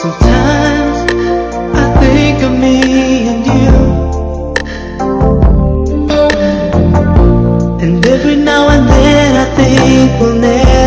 Sometimes I think of me and you. And every now and then I think we'll never